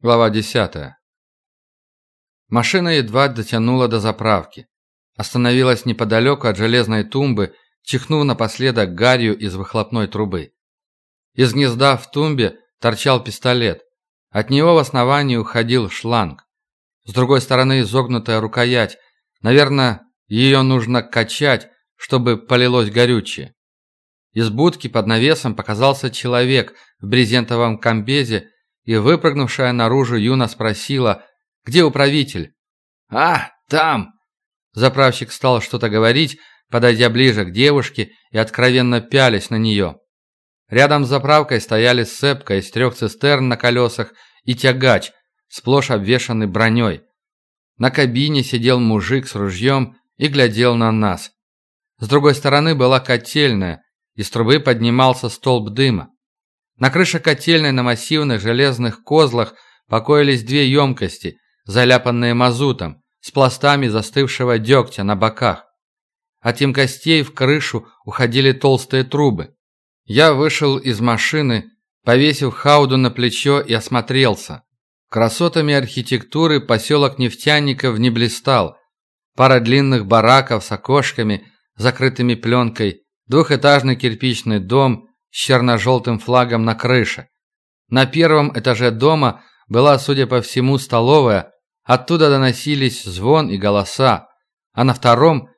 Глава 10. Машина едва дотянула до заправки. Остановилась неподалеку от железной тумбы, чихнув напоследок гарью из выхлопной трубы. Из гнезда в тумбе торчал пистолет. От него в основании уходил шланг. С другой стороны изогнутая рукоять. Наверное, ее нужно качать, чтобы полилось горючее. Из будки под навесом показался человек в брезентовом комбезе и выпрыгнувшая наружу Юна спросила, где управитель? «А, там!» Заправщик стал что-то говорить, подойдя ближе к девушке и откровенно пялись на нее. Рядом с заправкой стояли сцепка из трех цистерн на колесах и тягач, сплошь обвешанный броней. На кабине сидел мужик с ружьем и глядел на нас. С другой стороны была котельная, из трубы поднимался столб дыма. На крыше котельной на массивных железных козлах покоились две емкости, заляпанные мазутом, с пластами застывшего дегтя на боках. От емкостей в крышу уходили толстые трубы. Я вышел из машины, повесив хауду на плечо и осмотрелся. Красотами архитектуры поселок нефтяников не блистал. Пара длинных бараков с окошками, закрытыми пленкой, двухэтажный кирпичный дом с черно-желтым флагом на крыше. На первом этаже дома была, судя по всему, столовая, оттуда доносились звон и голоса, а на втором,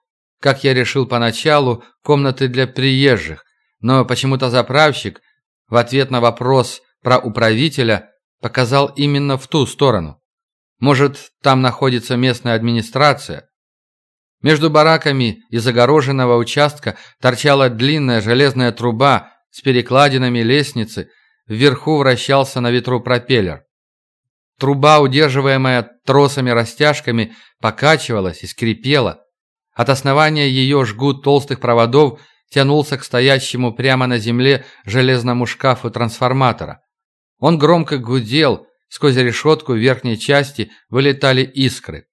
как я решил поначалу, комнаты для приезжих, но почему-то заправщик в ответ на вопрос про управителя показал именно в ту сторону. Может, там находится местная администрация? Между бараками из огороженного участка торчала длинная железная труба с перекладинами лестницы, вверху вращался на ветру пропеллер. Труба, удерживаемая тросами-растяжками, покачивалась и скрипела. От основания ее жгут толстых проводов тянулся к стоящему прямо на земле железному шкафу трансформатора. Он громко гудел, сквозь решетку верхней части вылетали искры.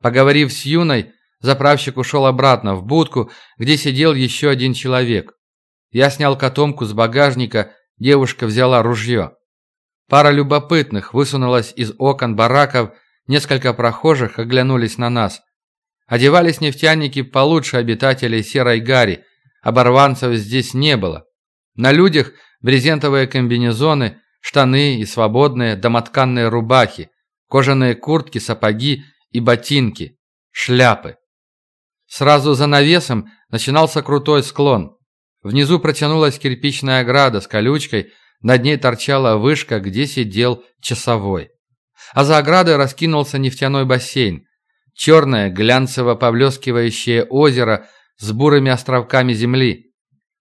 Поговорив с Юной, заправщик ушел обратно в будку, где сидел еще один человек. Я снял котомку с багажника, девушка взяла ружье. Пара любопытных высунулась из окон бараков, несколько прохожих оглянулись на нас. Одевались нефтяники получше обитателей Серой Гари, оборванцев здесь не было. На людях брезентовые комбинезоны, штаны и свободные домотканные рубахи, кожаные куртки, сапоги и ботинки, шляпы. Сразу за навесом начинался крутой склон. Внизу протянулась кирпичная ограда с колючкой, над ней торчала вышка, где сидел часовой. А за оградой раскинулся нефтяной бассейн. Черное, глянцево-поблескивающее озеро с бурыми островками земли.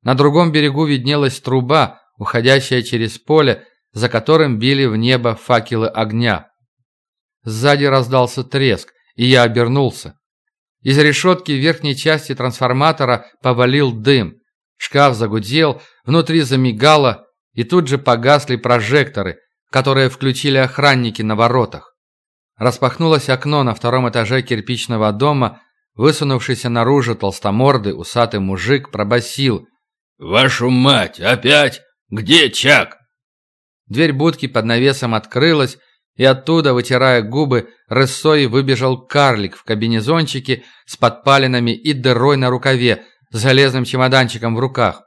На другом берегу виднелась труба, уходящая через поле, за которым били в небо факелы огня. Сзади раздался треск, и я обернулся. Из решетки верхней части трансформатора повалил дым. Шкаф загудел, внутри замигало, и тут же погасли прожекторы, которые включили охранники на воротах. Распахнулось окно на втором этаже кирпичного дома, высунувшийся наружу толстомордый усатый мужик пробасил: «Вашу мать, опять? Где Чак?» Дверь будки под навесом открылась, и оттуда, вытирая губы, рысой выбежал карлик в кабинезончике с подпалинами и дырой на рукаве, с железным чемоданчиком в руках.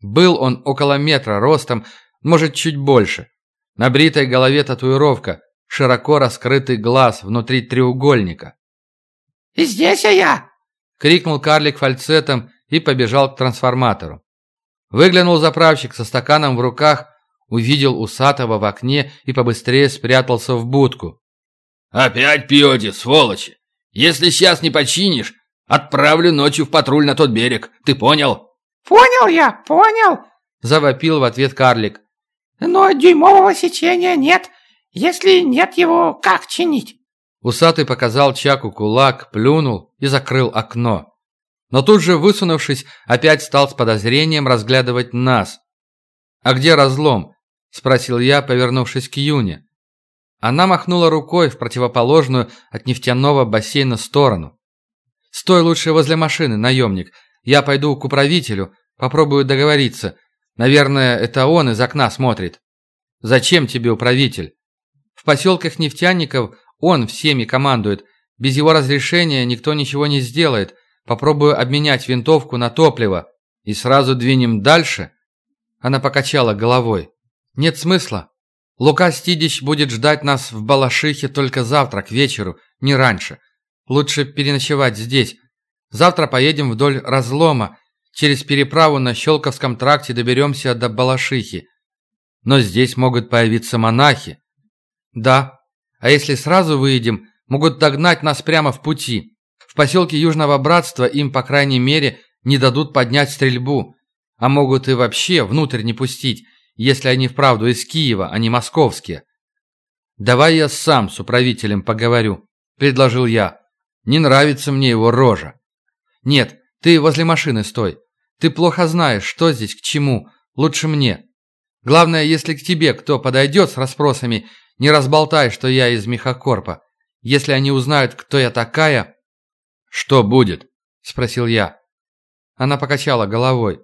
Был он около метра ростом, может, чуть больше. На бритой голове татуировка, широко раскрытый глаз внутри треугольника. «И здесь я!» — крикнул карлик фальцетом и побежал к трансформатору. Выглянул заправщик со стаканом в руках, увидел усатого в окне и побыстрее спрятался в будку. «Опять пьете, сволочи! Если сейчас не починишь, Отправлю ночью в патруль на тот берег. Ты понял?» «Понял я, понял!» Завопил в ответ карлик. «Но дюймового сечения нет. Если нет его, как чинить?» Усатый показал Чаку кулак, плюнул и закрыл окно. Но тут же, высунувшись, опять стал с подозрением разглядывать нас. «А где разлом?» – спросил я, повернувшись к Юне. Она махнула рукой в противоположную от нефтяного бассейна сторону. «Стой лучше возле машины, наемник. Я пойду к управителю, попробую договориться. Наверное, это он из окна смотрит». «Зачем тебе управитель?» В поселках нефтяников он всеми командует. Без его разрешения никто ничего не сделает. Попробую обменять винтовку на топливо. И сразу двинем дальше?» Она покачала головой. «Нет смысла. Лука Стидич будет ждать нас в Балашихе только завтра к вечеру, не раньше. Лучше переночевать здесь. Завтра поедем вдоль разлома. Через переправу на Щелковском тракте доберемся до Балашихи. Но здесь могут появиться монахи. Да. А если сразу выйдем, могут догнать нас прямо в пути. В поселке Южного Братства им, по крайней мере, не дадут поднять стрельбу. А могут и вообще внутрь не пустить, если они вправду из Киева, а не московские. «Давай я сам с управителем поговорю», – предложил я. «Не нравится мне его рожа». «Нет, ты возле машины стой. Ты плохо знаешь, что здесь к чему. Лучше мне. Главное, если к тебе кто подойдет с расспросами, не разболтай, что я из Мехакорпа. Если они узнают, кто я такая...» «Что будет?» – спросил я. Она покачала головой.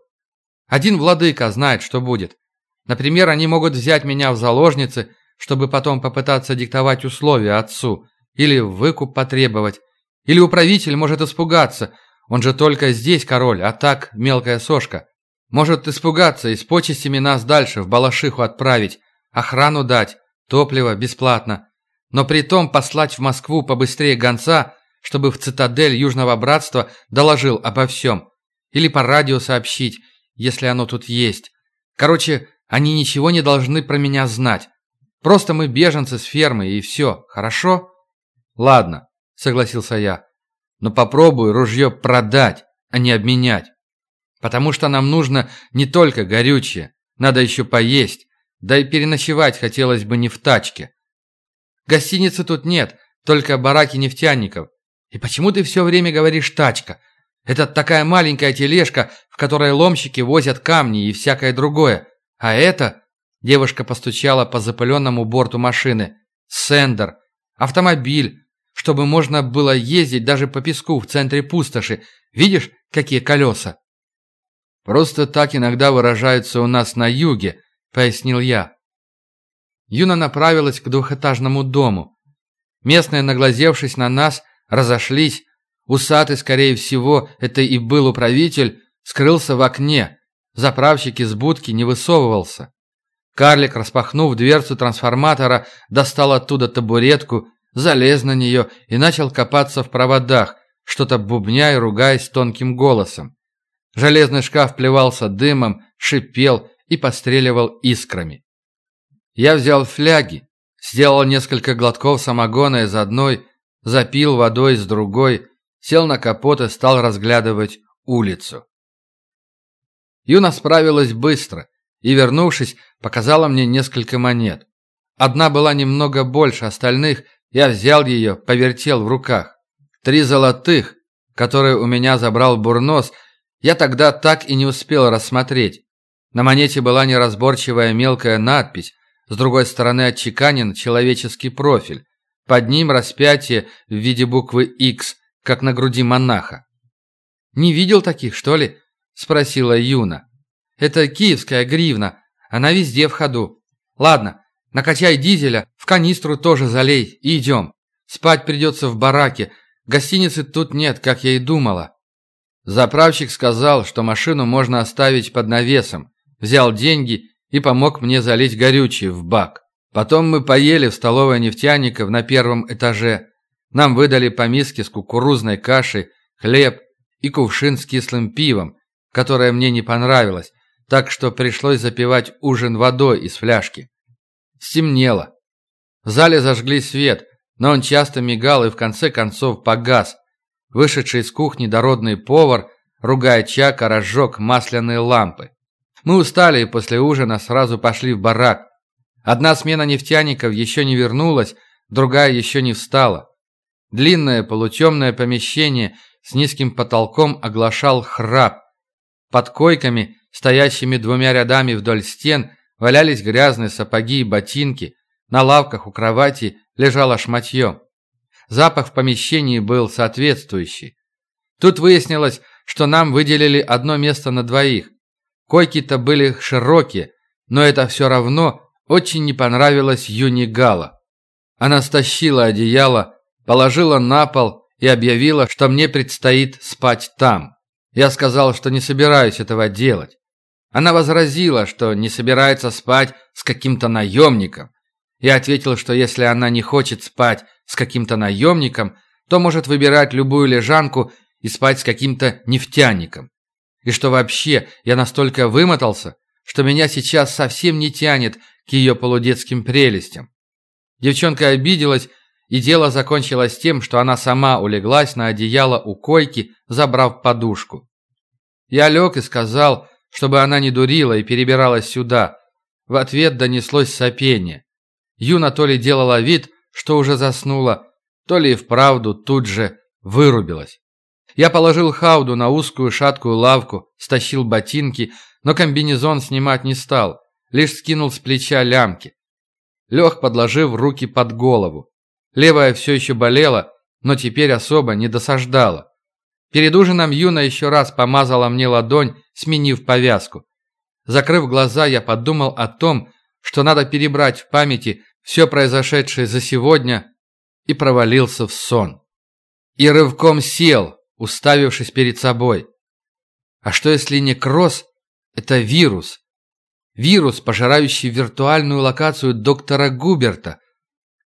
«Один владыка знает, что будет. Например, они могут взять меня в заложницы, чтобы потом попытаться диктовать условия отцу, или выкуп потребовать. Или управитель может испугаться, он же только здесь король, а так мелкая сошка. Может испугаться и с почестями нас дальше в Балашиху отправить, охрану дать, топливо бесплатно. Но при том послать в Москву побыстрее гонца, чтобы в цитадель Южного Братства доложил обо всем. Или по радио сообщить, если оно тут есть. Короче, они ничего не должны про меня знать. Просто мы беженцы с фермы, и все, хорошо?» «Ладно», — согласился я. «Но попробуй ружье продать, а не обменять. Потому что нам нужно не только горючее, надо еще поесть, да и переночевать хотелось бы не в тачке. Гостиницы тут нет, только бараки нефтяников. И почему ты все время говоришь «тачка»? Это такая маленькая тележка, в которой ломщики возят камни и всякое другое. А это...» Девушка постучала по запыленному борту машины. «Сендер. Автомобиль. Чтобы можно было ездить даже по песку в центре пустоши. Видишь, какие колеса?» «Просто так иногда выражаются у нас на юге», — пояснил я. Юна направилась к двухэтажному дому. Местные, наглазевшись на нас, разошлись. Усатый, скорее всего, это и был управитель, скрылся в окне. Заправщик из будки не высовывался. Карлик, распахнув дверцу трансформатора, достал оттуда табуретку, залез на нее и начал копаться в проводах, что-то бубня и ругаясь тонким голосом. Железный шкаф плевался дымом, шипел и постреливал искрами. Я взял фляги, сделал несколько глотков самогона из одной, запил водой из другой, сел на капот и стал разглядывать улицу. Юна справилась быстро и, вернувшись, показала мне несколько монет. Одна была немного больше остальных, я взял ее, повертел в руках. Три золотых, которые у меня забрал Бурнос, я тогда так и не успел рассмотреть. На монете была неразборчивая мелкая надпись, с другой стороны отчеканен человеческий профиль. Под ним распятие в виде буквы X, как на груди монаха. «Не видел таких, что ли?» спросила Юна. «Это киевская гривна. Она везде в ходу. Ладно, накачай дизеля, в канистру тоже залей и идем. Спать придется в бараке. Гостиницы тут нет, как я и думала». Заправщик сказал, что машину можно оставить под навесом. Взял деньги и помог мне залить горючее в бак. Потом мы поели в столовой нефтяников на первом этаже. Нам выдали по миске с кукурузной кашей, хлеб и кувшин с кислым пивом, которая мне не понравилась, так что пришлось запивать ужин водой из фляжки. Стемнело. В зале зажгли свет, но он часто мигал и в конце концов погас. Вышедший из кухни дородный повар, ругая Чака, разжег масляные лампы. Мы устали и после ужина сразу пошли в барак. Одна смена нефтяников еще не вернулась, другая еще не встала. Длинное полутемное помещение с низким потолком оглашал храп. Под койками, стоящими двумя рядами вдоль стен, валялись грязные сапоги и ботинки. На лавках у кровати лежало шматье. Запах в помещении был соответствующий. Тут выяснилось, что нам выделили одно место на двоих. Койки-то были широкие, но это все равно очень не понравилось Юни Гала. Она стащила одеяло, положила на пол и объявила, что мне предстоит спать там. Я сказал, что не собираюсь этого делать. Она возразила, что не собирается спать с каким-то наемником. Я ответил, что если она не хочет спать с каким-то наемником, то может выбирать любую лежанку и спать с каким-то нефтяником. И что вообще я настолько вымотался, что меня сейчас совсем не тянет к ее полудетским прелестям. Девчонка обиделась, и дело закончилось тем, что она сама улеглась на одеяло у койки, забрав подушку. Я лег и сказал, чтобы она не дурила и перебиралась сюда. В ответ донеслось сопение. Юна то ли делала вид, что уже заснула, то ли и вправду тут же вырубилась. Я положил Хауду на узкую шаткую лавку, стащил ботинки, но комбинезон снимать не стал, лишь скинул с плеча лямки. Лег, подложив руки под голову. Левая все еще болела, но теперь особо не досаждала. Перед ужином Юна еще раз помазала мне ладонь, сменив повязку. Закрыв глаза, я подумал о том, что надо перебрать в памяти все произошедшее за сегодня, и провалился в сон. И рывком сел, уставившись перед собой. А что если некроз – это вирус? Вирус, пожирающий виртуальную локацию доктора Губерта.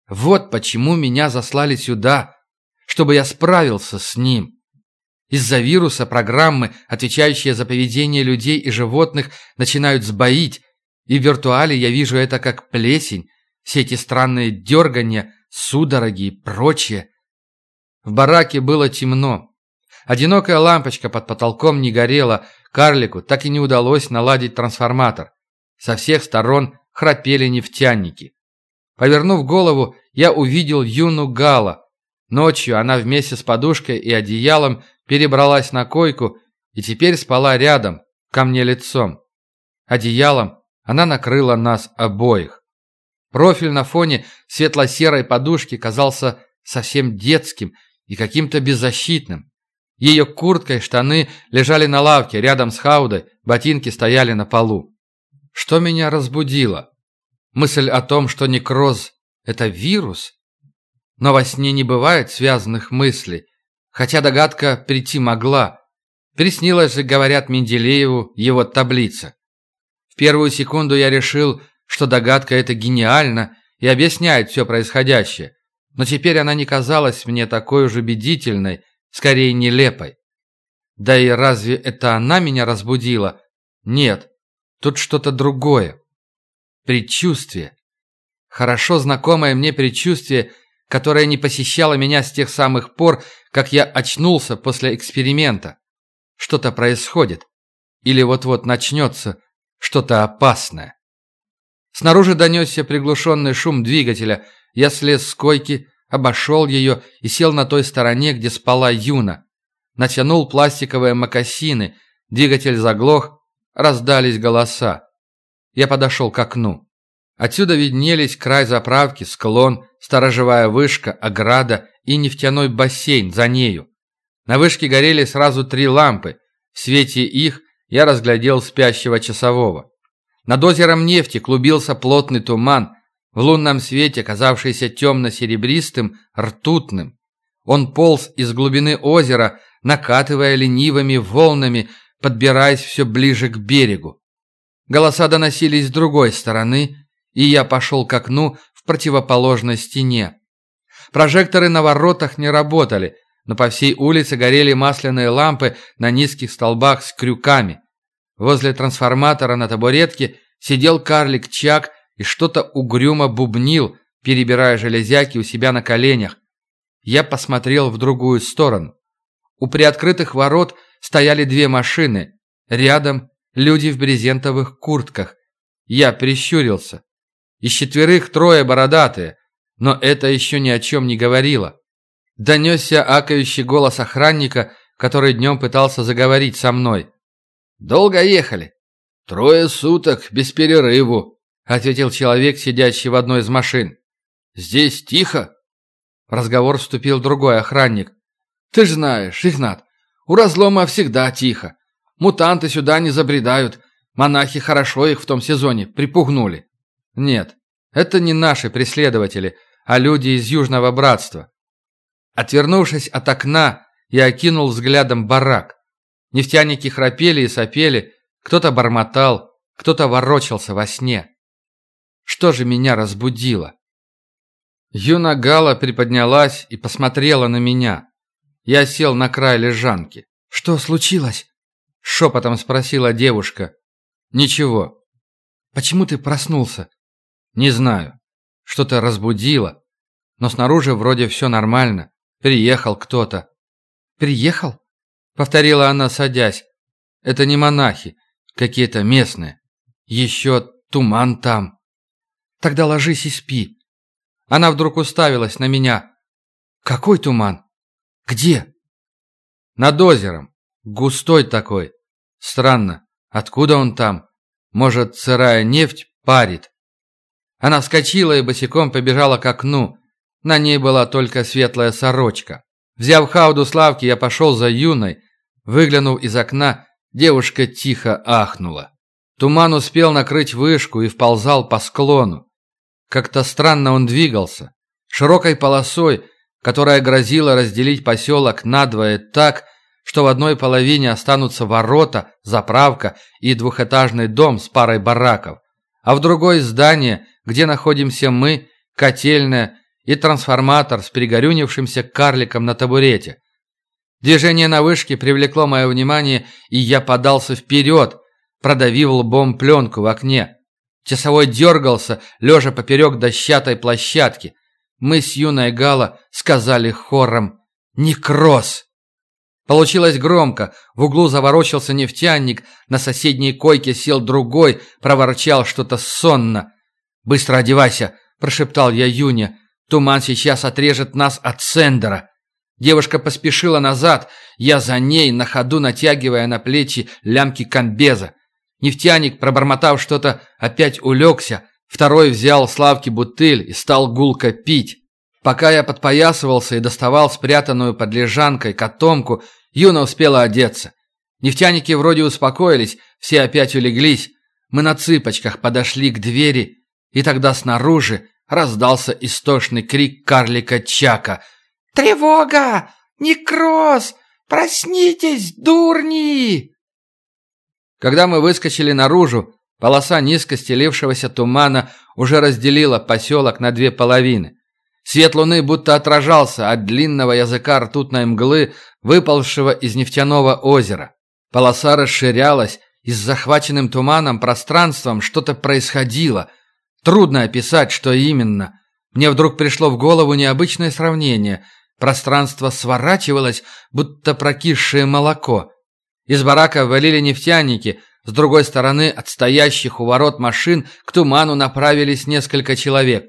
Вот почему меня заслали сюда, чтобы я справился с ним. Из-за вируса программы, отвечающие за поведение людей и животных, начинают сбоить, и в виртуале я вижу это как плесень, все эти странные дергания, судороги и прочее. В бараке было темно. Одинокая лампочка под потолком не горела, карлику так и не удалось наладить трансформатор. Со всех сторон храпели нефтяники. Повернув голову, я увидел Юну Гала. Ночью она вместе с подушкой и одеялом перебралась на койку и теперь спала рядом, ко мне лицом. Одеялом она накрыла нас обоих. Профиль на фоне светло-серой подушки казался совсем детским и каким-то беззащитным. Ее куртка и штаны лежали на лавке рядом с Хаудой, ботинки стояли на полу. Что меня разбудило? Мысль о том, что некроз – это вирус? Но во сне не бывает связанных мыслей, хотя догадка прийти могла. Приснилось же, говорят Менделееву, его таблица. В первую секунду я решил, что догадка эта гениальна и объясняет все происходящее, но теперь она не казалась мне такой уж убедительной, скорее нелепой. Да и разве это она меня разбудила? Нет, тут что-то другое. Предчувствие. Хорошо знакомое мне предчувствие, которое не посещало меня с тех самых пор, как я очнулся после эксперимента. Что-то происходит. Или вот-вот начнется что-то опасное. Снаружи донесся приглушенный шум двигателя. Я слез с койки, обошел ее и сел на той стороне, где спала Юна. Натянул пластиковые мокасины, двигатель заглох, раздались голоса. Я подошел к окну. Отсюда виднелись край заправки, склон, сторожевая вышка, ограда и нефтяной бассейн за нею. На вышке горели сразу три лампы. В свете их я разглядел спящего часового. Над озером нефти клубился плотный туман, в лунном свете казавшийся темно-серебристым, ртутным. Он полз из глубины озера, накатывая ленивыми волнами, подбираясь все ближе к берегу. Голоса доносились с другой стороны, и я пошел к окну в противоположной стене. Прожекторы на воротах не работали, но по всей улице горели масляные лампы на низких столбах с крюками. Возле трансформатора на табуретке сидел карлик Чак и что-то угрюмо бубнил, перебирая железяки у себя на коленях. Я посмотрел в другую сторону. У приоткрытых ворот стояли две машины. Рядом люди в брезентовых куртках. Я прищурился. Из четверых трое бородатые, но это еще ни о чем не говорило. Донесся акающий голос охранника, который днем пытался заговорить со мной. «Долго ехали?» «Трое суток, без перерыву», — ответил человек, сидящий в одной из машин. «Здесь тихо?» В разговор вступил другой охранник. «Ты ж знаешь, Игнат, у разлома всегда тихо. Мутанты сюда не забредают. Монахи хорошо их в том сезоне припугнули». «Нет, это не наши преследователи, а люди из Южного Братства. Отвернувшись от окна, я окинул взглядом барак. Нефтяники храпели и сопели, кто-то бормотал, кто-то ворочался во сне. Что же меня разбудило? Юна Гала приподнялась и посмотрела на меня. Я сел на край лежанки. «Что случилось?» Шепотом спросила девушка. «Ничего». «Почему ты проснулся?» «Не знаю. Что-то разбудило. Но снаружи вроде все нормально. Приехал кто-то». «Приехал?» Повторила она, садясь. «Это не монахи. Какие-то местные. Еще туман там». «Тогда ложись и спи». Она вдруг уставилась на меня. «Какой туман? Где?» «Над озером. Густой такой. Странно. Откуда он там? Может, сырая нефть парит?» Она вскочила и босиком побежала к окну. На ней была только светлая сорочка. Взяв хауду Славки, я пошел за юной. Выглянув из окна, девушка тихо ахнула. Туман успел накрыть вышку и вползал по склону. Как-то странно он двигался. Широкой полосой, которая грозила разделить поселок надвое так, что в одной половине останутся ворота, заправка и двухэтажный дом с парой бараков, а в другой здание, где находимся мы, котельная и трансформатор с перегорюнившимся карликом на табурете. Движение на вышке привлекло мое внимание, и я подался вперед, продавив лбом пленку в окне. Часовой дергался, лежа поперек дощатой площадки. Мы с юной Гала сказали хором «Некроз!». Получилось громко. В углу заворочился нефтяник, на соседней койке сел другой, проворчал что-то сонно. «Быстро одевайся!» – прошептал я Юне. «Туман сейчас отрежет нас от Сендера!» Девушка поспешила назад, я за ней, на ходу натягивая на плечи лямки комбеза. Нефтяник, пробормотав что-то, опять улегся. Второй взял Славки бутыль и стал гулко пить. Пока я подпоясывался и доставал спрятанную под лежанкой котомку, Юна успела одеться. Нефтяники вроде успокоились, все опять улеглись. Мы на цыпочках подошли к двери, и тогда снаружи раздался истошный крик карлика Чака. «Тревога! Некроз! Проснитесь, дурни!» Когда мы выскочили наружу, полоса низко стелившегося тумана уже разделила поселок на две половины. Свет луны будто отражался от длинного языка ртутной мглы, выползшего из нефтяного озера. Полоса расширялась, и с захваченным туманом пространством что-то происходило. Трудно описать, что именно. Мне вдруг пришло в голову необычное сравнение. Пространство сворачивалось, будто прокисшее молоко. Из барака валили нефтяники, с другой стороны от стоящих у ворот машин к туману направились несколько человек.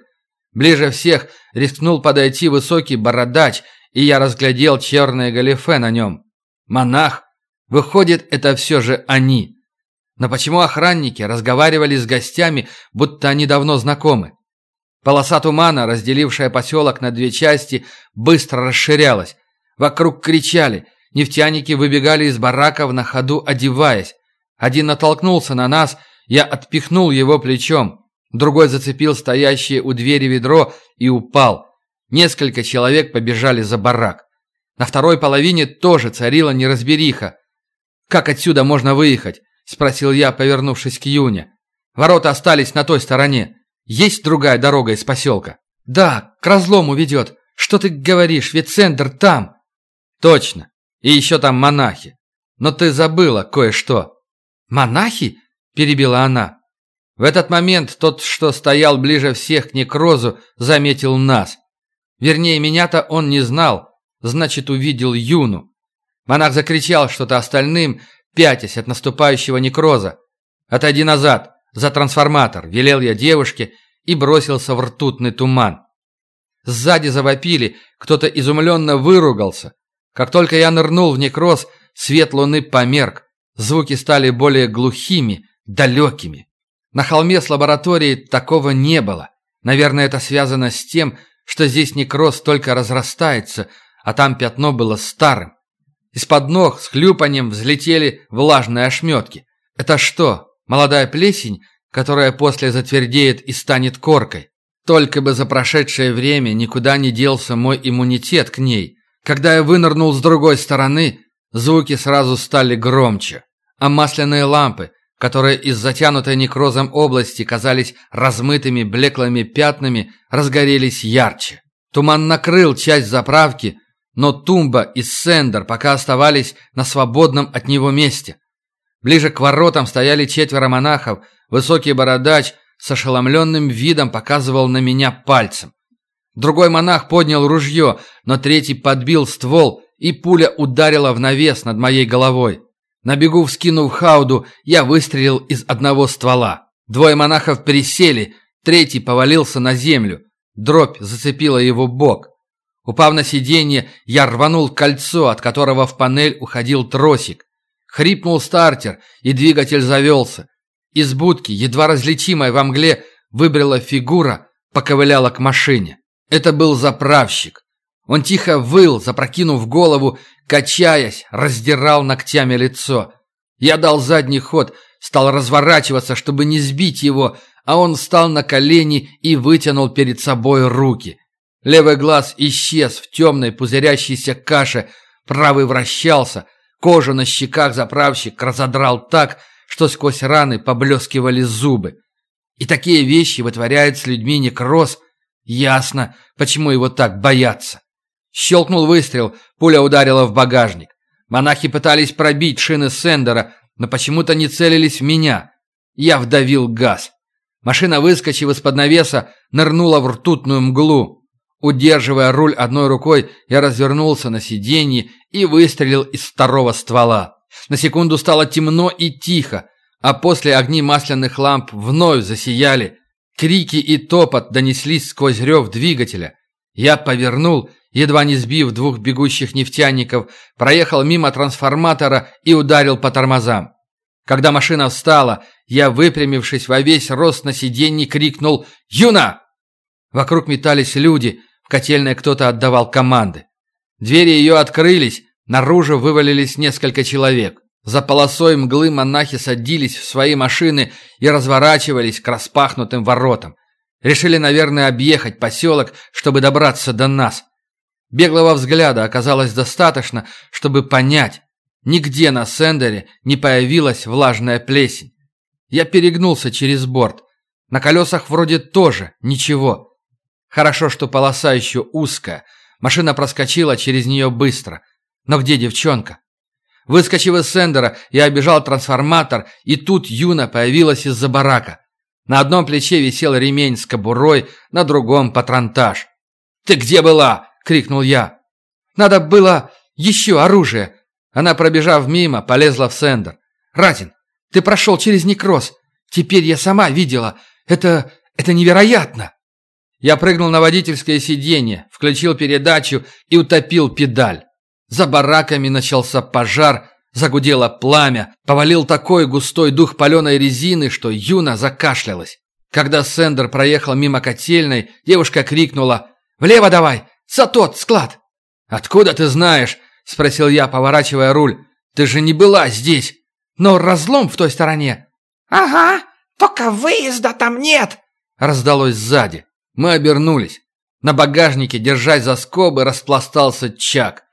Ближе всех рискнул подойти высокий бородач, и я разглядел черное галифе на нем. Монах. Выходит, это все же они. Но почему охранники разговаривали с гостями, будто они давно знакомы? Полоса тумана, разделившая поселок на две части, быстро расширялась. Вокруг кричали – Нефтяники выбегали из бараков на ходу, одеваясь. Один натолкнулся на нас, я отпихнул его плечом. Другой зацепил стоящее у двери ведро и упал. Несколько человек побежали за барак. На второй половине тоже царила неразбериха. «Как отсюда можно выехать?» – спросил я, повернувшись к Юне. «Ворота остались на той стороне. Есть другая дорога из поселка?» «Да, к разлому ведет. Что ты говоришь, ведь центр там». «Точно. И еще там монахи. Но ты забыла кое-что». «Монахи?» – перебила она. В этот момент тот, что стоял ближе всех к некрозу, заметил нас. Вернее, меня-то он не знал, значит, увидел Юну. Монах закричал что-то остальным, пятясь от наступающего некроза. «Отойди назад, за трансформатор!» – велел я девушке и бросился в ртутный туман. Сзади завопили, кто-то изумленно выругался. Как только я нырнул в некроз, свет луны померк. Звуки стали более глухими, далекими. На холме с лабораторией такого не было. Наверное, это связано с тем, что здесь некроз только разрастается, а там пятно было старым. Из-под ног с хлюпанием взлетели влажные ошметки. Это что, молодая плесень, которая после затвердеет и станет коркой? Только бы за прошедшее время никуда не делся мой иммунитет к ней. Когда я вынырнул с другой стороны, звуки сразу стали громче, а масляные лампы, которые из затянутой некрозом области казались размытыми блеклыми пятнами, разгорелись ярче. Туман накрыл часть заправки, но Тумба и Сендер пока оставались на свободном от него месте. Ближе к воротам стояли четверо монахов, высокий бородач с ошеломленным видом показывал на меня пальцем. Другой монах поднял ружье, но третий подбил ствол, и пуля ударила в навес над моей головой. На бегу вскинув хауду, я выстрелил из одного ствола. Двое монахов пересели, третий повалился на землю. Дробь зацепила его бок. Упав на сиденье, я рванул кольцо, от которого в панель уходил тросик. Хрипнул стартер, и двигатель завелся. Из будки, едва различимой во мгле, выбрела фигура, поковыляла к машине. Это был заправщик. Он тихо выл, запрокинув голову, качаясь, раздирал ногтями лицо. Я дал задний ход, стал разворачиваться, чтобы не сбить его, а он встал на колени и вытянул перед собой руки. Левый глаз исчез в темной пузырящейся каше, правый вращался, кожу на щеках заправщик разодрал так, что сквозь раны поблескивали зубы. И такие вещи вытворяет с людьми некроз. Ясно, почему его так боятся. Щелкнул выстрел, пуля ударила в багажник. Монахи пытались пробить шины Сендера, но почему-то не целились в меня. Я вдавил газ. Машина, выскочив из-под навеса, нырнула в ртутную мглу. Удерживая руль одной рукой, я развернулся на сиденье и выстрелил из второго ствола. На секунду стало темно и тихо, а после огни масляных ламп вновь засияли. Крики и топот донеслись сквозь рев двигателя. Я повернул, едва не сбив двух бегущих нефтяников, проехал мимо трансформатора и ударил по тормозам. Когда машина встала, я, выпрямившись во весь рост на сиденье, крикнул «Юна!». Вокруг метались люди, в котельной кто-то отдавал команды. Двери ее открылись, наружу вывалились несколько человек. За полосой мглы монахи садились в свои машины и разворачивались к распахнутым воротам. Решили, наверное, объехать поселок, чтобы добраться до нас. Беглого взгляда оказалось достаточно, чтобы понять, Нигде на сендере не появилась влажная плесень. Я перегнулся через борт. На колесах вроде тоже ничего. Хорошо, что полоса еще узкая. Машина проскочила через нее быстро. Но где девчонка? Выскочив из сендера, я обежал трансформатор, и тут Юна появилась из-за барака. На одном плече висел ремень с кобурой, на другом — патронтаж. «Ты где была?» — крикнул я. «Надо было еще оружие!» Она, пробежав мимо, полезла в сендер. «Разин, ты прошел через некроз. Теперь я сама видела. Это... это невероятно!» Я прыгнул на водительское сиденье, включил передачу и утопил педаль. За бараками начался пожар, загудело пламя, повалил такой густой дух паленой резины, что Юна закашлялась. Когда Сендер проехал мимо котельной, девушка крикнула «Влево давай! За тот склад!» «Откуда ты знаешь?» — спросил я, поворачивая руль. «Ты же не была здесь, но разлом в той стороне». «Ага, только выезда там нет!» — раздалось сзади. Мы обернулись. На багажнике, держась за скобы, распластался Чак.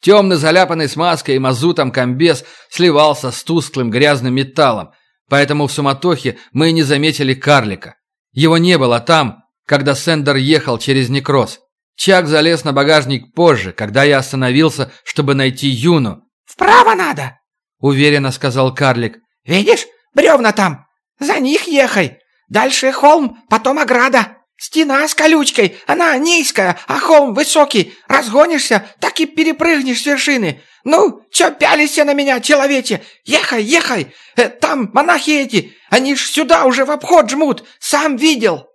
Темный, заляпанный смазкой и мазутом комбез сливался с тусклым грязным металлом, поэтому в суматохе мы и не заметили карлика. Его не было там, когда Сендер ехал через некроз. Чак залез на багажник позже, когда я остановился, чтобы найти Юну. «Вправо надо!» — уверенно сказал карлик. «Видишь, бревна там? За них ехай! Дальше холм, потом ограда. Стена с колючкой, она низкая, а холм высокий. Разгонишься, так и перепрыгнешь с вершины. Ну, чё пялишься на меня, человече? Ехай, ехай! Э, там монахи эти, они ж сюда уже в обход жмут, сам видел!»